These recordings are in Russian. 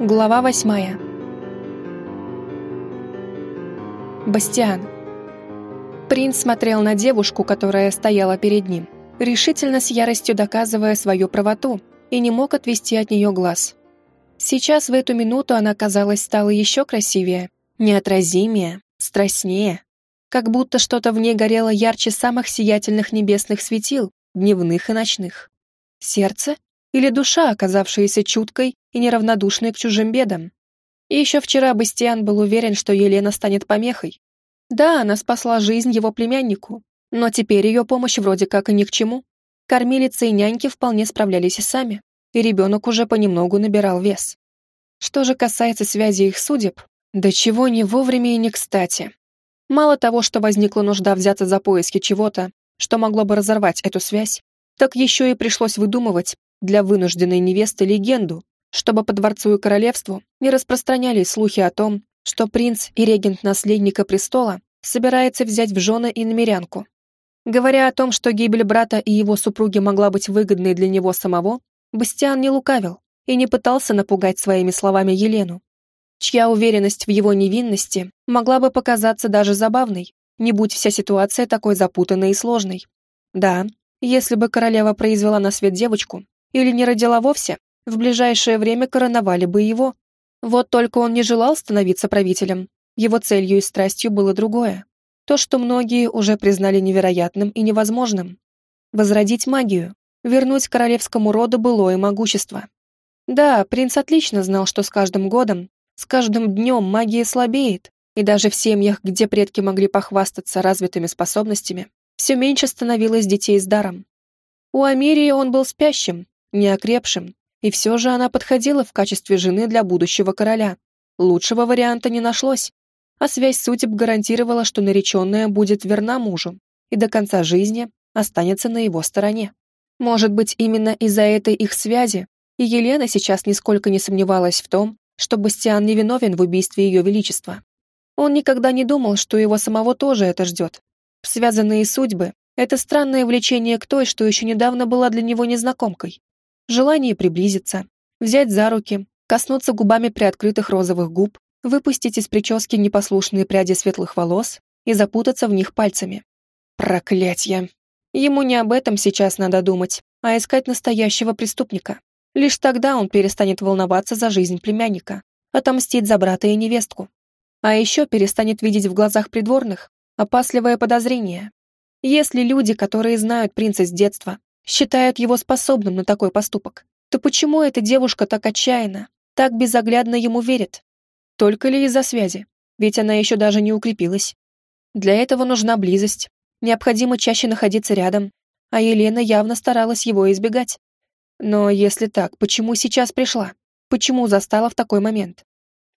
Глава восьмая. Бастиан. Принц смотрел на девушку, которая стояла перед ним, решительно с яростью доказывая свою правоту, и не мог отвести от нее глаз. Сейчас в эту минуту она, казалось, стала еще красивее, неотразимее, страстнее, как будто что-то в ней горело ярче самых сиятельных небесных светил, дневных и ночных. Сердце или душа, оказавшаяся чуткой и неравнодушной к чужим бедам? И еще вчера Бастиан был уверен, что Елена станет помехой. Да, она спасла жизнь его племяннику, но теперь ее помощь вроде как и ни к чему. Кормилицы и няньки вполне справлялись и сами, и ребенок уже понемногу набирал вес. Что же касается связи их судеб, до чего не вовремя и не кстати. Мало того, что возникла нужда взяться за поиски чего-то, что могло бы разорвать эту связь, так еще и пришлось выдумывать для вынужденной невесты легенду, чтобы по дворцу и королевству не распространялись слухи о том, что принц и регент наследника престола собирается взять в жены и намерянку. Говоря о том, что гибель брата и его супруги могла быть выгодной для него самого, Бастиан не лукавил и не пытался напугать своими словами Елену, чья уверенность в его невинности могла бы показаться даже забавной, не будь вся ситуация такой запутанной и сложной. Да, если бы королева произвела на свет девочку или не родила вовсе, в ближайшее время короновали бы его. Вот только он не желал становиться правителем. Его целью и страстью было другое. То, что многие уже признали невероятным и невозможным. Возродить магию, вернуть королевскому роду былое могущество. Да, принц отлично знал, что с каждым годом, с каждым днем магия слабеет, и даже в семьях, где предки могли похвастаться развитыми способностями, все меньше становилось детей с даром. У Амирии он был спящим, неокрепшим, и все же она подходила в качестве жены для будущего короля. Лучшего варианта не нашлось, а связь судеб гарантировала, что нареченная будет верна мужу и до конца жизни останется на его стороне. Может быть, именно из-за этой их связи и Елена сейчас нисколько не сомневалась в том, что Бастиан невиновен в убийстве Ее Величества. Он никогда не думал, что его самого тоже это ждет. Связанные судьбы — это странное влечение к той, что еще недавно была для него незнакомкой. Желание приблизиться, взять за руки, коснуться губами приоткрытых розовых губ, выпустить из прически непослушные пряди светлых волос и запутаться в них пальцами. Проклятье! Ему не об этом сейчас надо думать, а искать настоящего преступника. Лишь тогда он перестанет волноваться за жизнь племянника, отомстить за брата и невестку. А еще перестанет видеть в глазах придворных опасливое подозрение. Если люди, которые знают принца с детства, считают его способным на такой поступок, то почему эта девушка так отчаянно, так безоглядно ему верит? Только ли из-за связи? Ведь она еще даже не укрепилась. Для этого нужна близость. Необходимо чаще находиться рядом, а Елена явно старалась его избегать. Но если так, почему сейчас пришла? Почему застала в такой момент?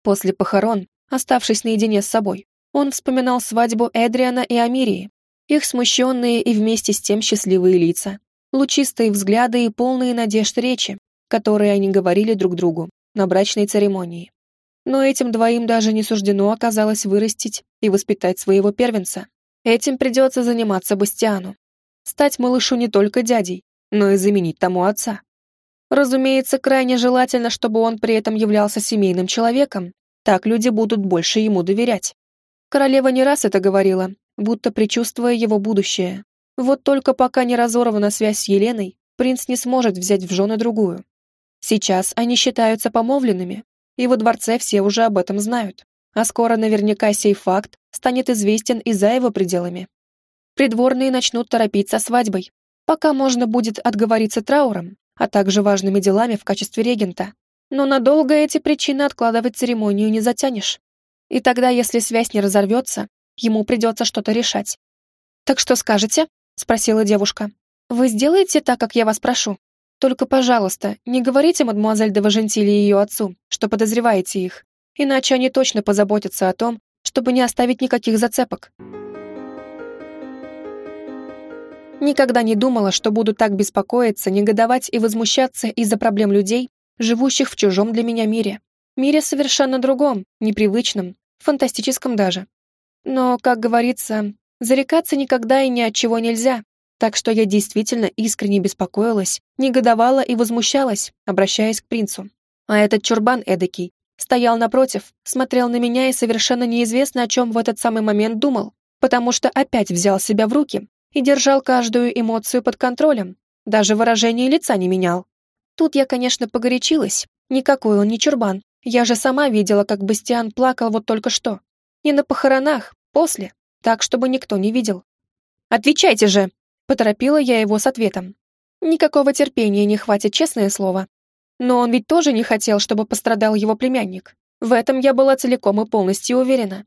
После похорон, оставшись наедине с собой, он вспоминал свадьбу Эдриана и Амирии, их смущенные и вместе с тем счастливые лица, лучистые взгляды и полные надежд речи, которые они говорили друг другу на брачной церемонии. Но этим двоим даже не суждено оказалось вырастить и воспитать своего первенца. Этим придется заниматься Бастиану. Стать малышу не только дядей, но и заменить тому отца. Разумеется, крайне желательно, чтобы он при этом являлся семейным человеком, так люди будут больше ему доверять. Королева не раз это говорила, будто предчувствуя его будущее. Вот только пока не разорвана связь с Еленой, принц не сможет взять в жены другую. Сейчас они считаются помолвленными, и во дворце все уже об этом знают. А скоро наверняка сей факт станет известен и за его пределами. Придворные начнут торопиться свадьбой. Пока можно будет отговориться трауром, а также важными делами в качестве регента. Но надолго эти причины откладывать церемонию не затянешь. И тогда, если связь не разорвется, ему придется что-то решать. «Так что скажете?» — спросила девушка. «Вы сделаете так, как я вас прошу? Только, пожалуйста, не говорите мадемуазель де Важентили и ее отцу, что подозреваете их, иначе они точно позаботятся о том, чтобы не оставить никаких зацепок». Никогда не думала, что буду так беспокоиться, негодовать и возмущаться из-за проблем людей, живущих в чужом для меня мире. Мире совершенно другом, непривычном, фантастическом даже. Но, как говорится, зарекаться никогда и ни от чего нельзя, так что я действительно искренне беспокоилась, негодовала и возмущалась, обращаясь к принцу. А этот чурбан эдакий стоял напротив, смотрел на меня и совершенно неизвестно, о чем в этот самый момент думал, потому что опять взял себя в руки и держал каждую эмоцию под контролем, даже выражение лица не менял. Тут я, конечно, погорячилась. Никакой он не чурбан. Я же сама видела, как Бастиан плакал вот только что. Не на похоронах, после, так, чтобы никто не видел. «Отвечайте же!» — поторопила я его с ответом. Никакого терпения не хватит, честное слово. Но он ведь тоже не хотел, чтобы пострадал его племянник. В этом я была целиком и полностью уверена.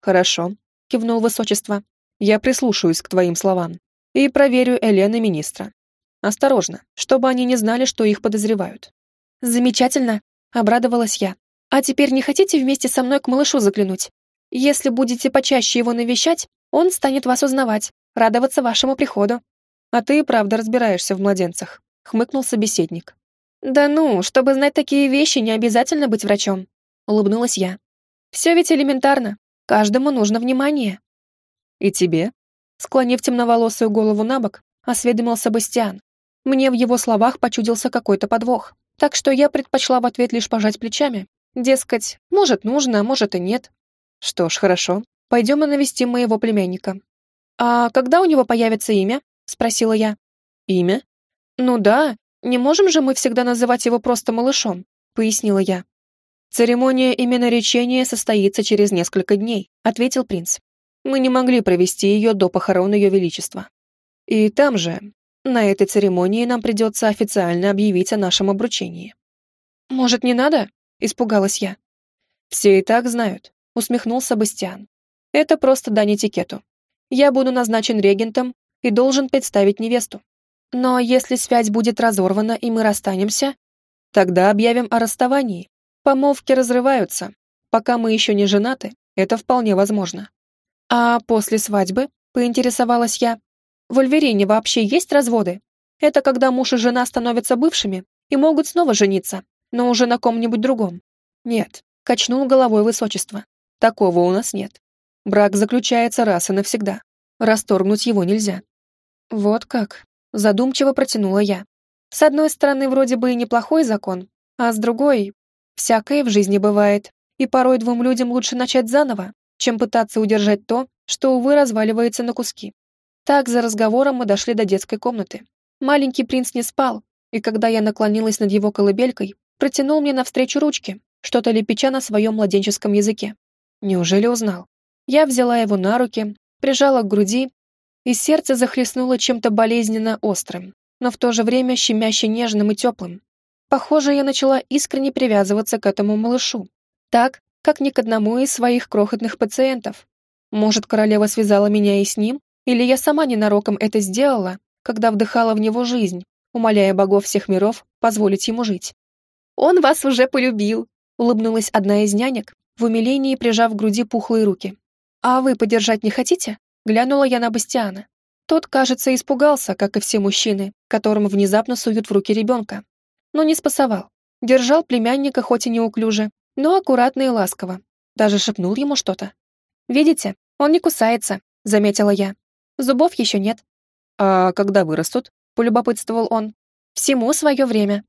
«Хорошо», — кивнул высочество. «Я прислушаюсь к твоим словам и проверю Элены министра. Осторожно, чтобы они не знали, что их подозревают. Замечательно, обрадовалась я. А теперь не хотите вместе со мной к малышу заглянуть? Если будете почаще его навещать, он станет вас узнавать, радоваться вашему приходу. А ты и правда разбираешься в младенцах, хмыкнул собеседник. Да ну, чтобы знать такие вещи, не обязательно быть врачом, улыбнулась я. Все ведь элементарно. Каждому нужно внимание. И тебе? Склонив темноволосую голову на бок, осведомился Бастиан. Мне в его словах почудился какой-то подвох, так что я предпочла в ответ лишь пожать плечами. Дескать, может нужно, а может и нет. Что ж, хорошо. Пойдем и навестим моего племянника. А когда у него появится имя? Спросила я. Имя? Ну да, не можем же мы всегда называть его просто малышом, пояснила я. Церемония именоречения состоится через несколько дней, ответил принц. Мы не могли провести ее до похорон ее величества. И там же, на этой церемонии нам придется официально объявить о нашем обручении». «Может, не надо?» — испугалась я. «Все и так знают», — усмехнулся Бастиан. «Это просто дань этикету. Я буду назначен регентом и должен представить невесту. Но если связь будет разорвана и мы расстанемся, тогда объявим о расставании. Помолвки разрываются. Пока мы еще не женаты, это вполне возможно». «А после свадьбы?» — поинтересовалась я. В Ульверине вообще есть разводы? Это когда муж и жена становятся бывшими и могут снова жениться, но уже на ком-нибудь другом. Нет, качнул головой высочество. Такого у нас нет. Брак заключается раз и навсегда. Расторгнуть его нельзя. Вот как. Задумчиво протянула я. С одной стороны, вроде бы и неплохой закон, а с другой, всякое в жизни бывает, и порой двум людям лучше начать заново, чем пытаться удержать то, что, увы, разваливается на куски. Так, за разговором мы дошли до детской комнаты. Маленький принц не спал, и когда я наклонилась над его колыбелькой, протянул мне навстречу ручки, что-то лепеча на своем младенческом языке. Неужели узнал? Я взяла его на руки, прижала к груди, и сердце захлестнуло чем-то болезненно острым, но в то же время щемяще нежным и теплым. Похоже, я начала искренне привязываться к этому малышу. Так, как ни к одному из своих крохотных пациентов. Может, королева связала меня и с ним, или я сама ненароком это сделала, когда вдыхала в него жизнь, умоляя богов всех миров позволить ему жить. «Он вас уже полюбил», — улыбнулась одна из нянек, в умилении прижав к груди пухлые руки. «А вы подержать не хотите?» — глянула я на Бастиана. Тот, кажется, испугался, как и все мужчины, которым внезапно суют в руки ребенка. Но не спасовал. Держал племянника хоть и неуклюже, но аккуратно и ласково. Даже шепнул ему что-то. «Видите, он не кусается», — заметила я. Зубов еще нет. А когда вырастут? Полюбопытствовал он. Всему свое время.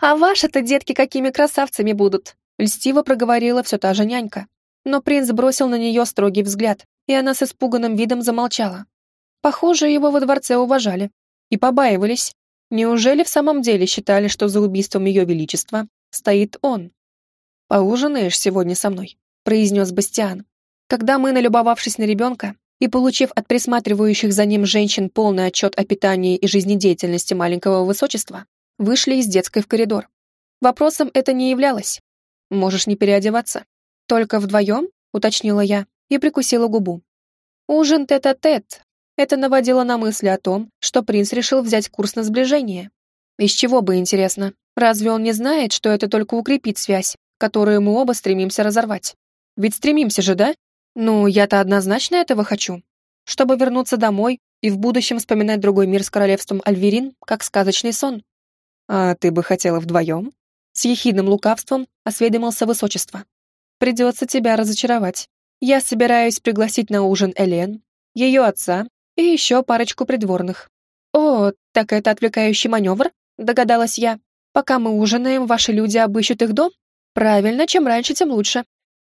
А ваши-то детки какими красавцами будут? Льстиво проговорила все та же нянька. Но принц бросил на нее строгий взгляд, и она с испуганным видом замолчала. Похоже, его во дворце уважали. И побаивались. Неужели в самом деле считали, что за убийством ее величества стоит он? «Поужинаешь сегодня со мной», — произнес Бастиан. Когда мы, налюбовавшись на ребенка, и, получив от присматривающих за ним женщин полный отчет о питании и жизнедеятельности маленького высочества, вышли из детской в коридор. Вопросом это не являлось. «Можешь не переодеваться». «Только вдвоем?» — уточнила я и прикусила губу. Ужин тет-а-тет. -тет. Это наводило на мысли о том, что принц решил взять курс на сближение. Из чего бы, интересно? Разве он не знает, что это только укрепит связь, которую мы оба стремимся разорвать? Ведь стремимся же, да? Ну, я-то однозначно этого хочу. Чтобы вернуться домой и в будущем вспоминать другой мир с королевством Альверин, как сказочный сон. А ты бы хотела вдвоем? С ехидным лукавством осведомился высочество. Придется тебя разочаровать. Я собираюсь пригласить на ужин Элен, ее отца и еще парочку придворных. О, так это отвлекающий маневр? Догадалась я. Пока мы ужинаем, ваши люди обыщут их дом? Правильно, чем раньше, тем лучше.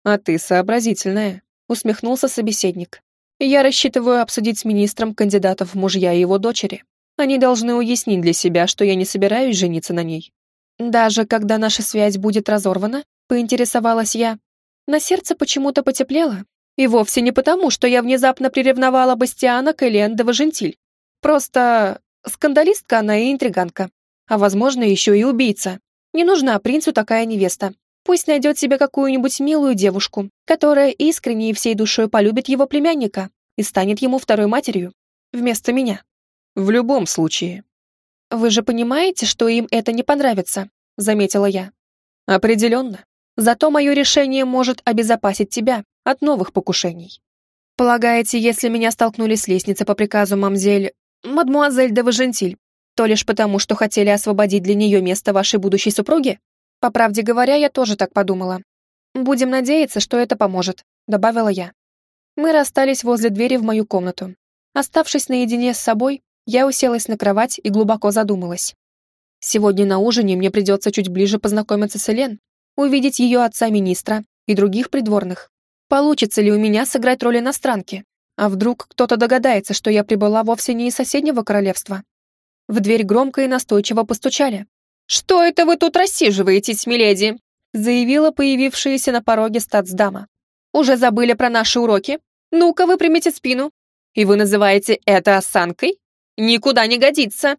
А ты сообразительная, усмехнулся собеседник. Я рассчитываю обсудить с министром кандидатов в мужья и его дочери. Они должны уяснить для себя, что я не собираюсь жениться на ней. Даже когда наша связь будет разорвана, поинтересовалась я. На сердце почему-то потеплело. И вовсе не потому, что я внезапно приревновала Бастиана к Элен де. Просто скандалистка она и интриганка. А возможно, еще и убийца. Не нужна принцу такая невеста. Пусть найдет себе какую-нибудь милую девушку, которая искренне и всей душой полюбит его племянника и станет ему второй матерью. Вместо меня. В любом случае. Вы же понимаете, что им это не понравится, заметила я. Определенно. Зато мое решение может обезопасить тебя от новых покушений. Полагаете, если меня столкнули с лестницы по приказу мамзель... мадмуазель де Важентиль, то лишь потому, что хотели освободить для нее место вашей будущей супруги? По правде говоря, я тоже так подумала. Будем надеяться, что это поможет, добавила я. Мы расстались возле двери в мою комнату. Оставшись наедине с собой, я уселась на кровать и глубоко задумалась. Сегодня на ужине мне придется чуть ближе познакомиться с Элен, увидеть ее отца-министра и других придворных. Получится ли у меня сыграть роль иностранки? А вдруг кто-то догадается, что я прибыла вовсе не из соседнего королевства? В дверь громко и настойчиво постучали. «Что это вы тут рассиживаетесь, миледи?» заявила появившаяся на пороге статсдама. «Уже забыли про наши уроки? Ну-ка, выпрямите спину. И вы называете это осанкой? Никуда не годится!»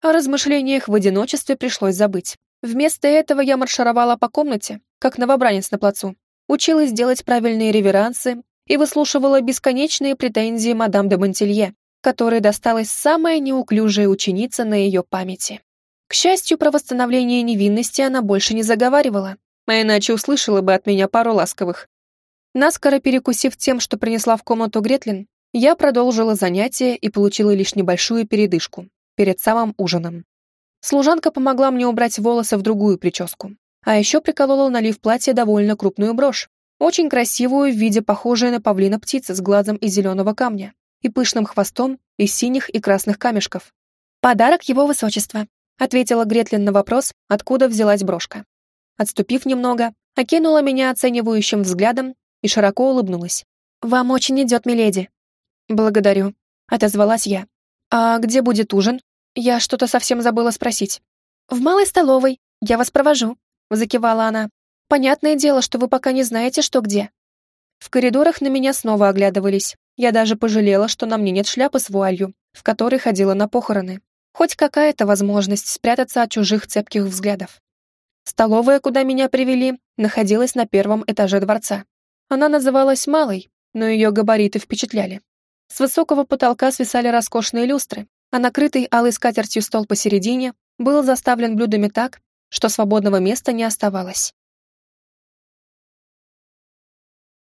О размышлениях в одиночестве пришлось забыть. Вместо этого я маршировала по комнате, как новобранец на плацу, училась делать правильные реверансы и выслушивала бесконечные претензии мадам де Монтелье, которой досталась самая неуклюжая ученица на ее памяти. К счастью, про восстановление невинности она больше не заговаривала, а иначе услышала бы от меня пару ласковых. Наскоро перекусив тем, что принесла в комнату Гретлин, я продолжила занятие и получила лишь небольшую передышку перед самым ужином. Служанка помогла мне убрать волосы в другую прическу, а еще приколола на лиф платья довольно крупную брошь, очень красивую в виде похожей на павлина птицы с глазом из зеленого камня и пышным хвостом из синих и красных камешков. «Подарок его высочества», — ответила Гретлин на вопрос, откуда взялась брошка. Отступив немного, окинула меня оценивающим взглядом и широко улыбнулась. «Вам очень идет, миледи». «Благодарю», — отозвалась я. «А где будет ужин? Я что-то совсем забыла спросить». «В малой столовой. Я вас провожу», — закивала она. «Понятное дело, что вы пока не знаете, что где». В коридорах на меня снова оглядывались. Я даже пожалела, что на мне нет шляпы с вуалью, в которой ходила на похороны. Хоть какая-то возможность спрятаться от чужих цепких взглядов. Столовая, куда меня привели, находилась на первом этаже дворца. Она называлась «Малой», но ее габариты впечатляли. С высокого потолка свисали роскошные люстры, а накрытый алой скатертью стол посередине был заставлен блюдами так, что свободного места не оставалось.